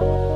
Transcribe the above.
Bye.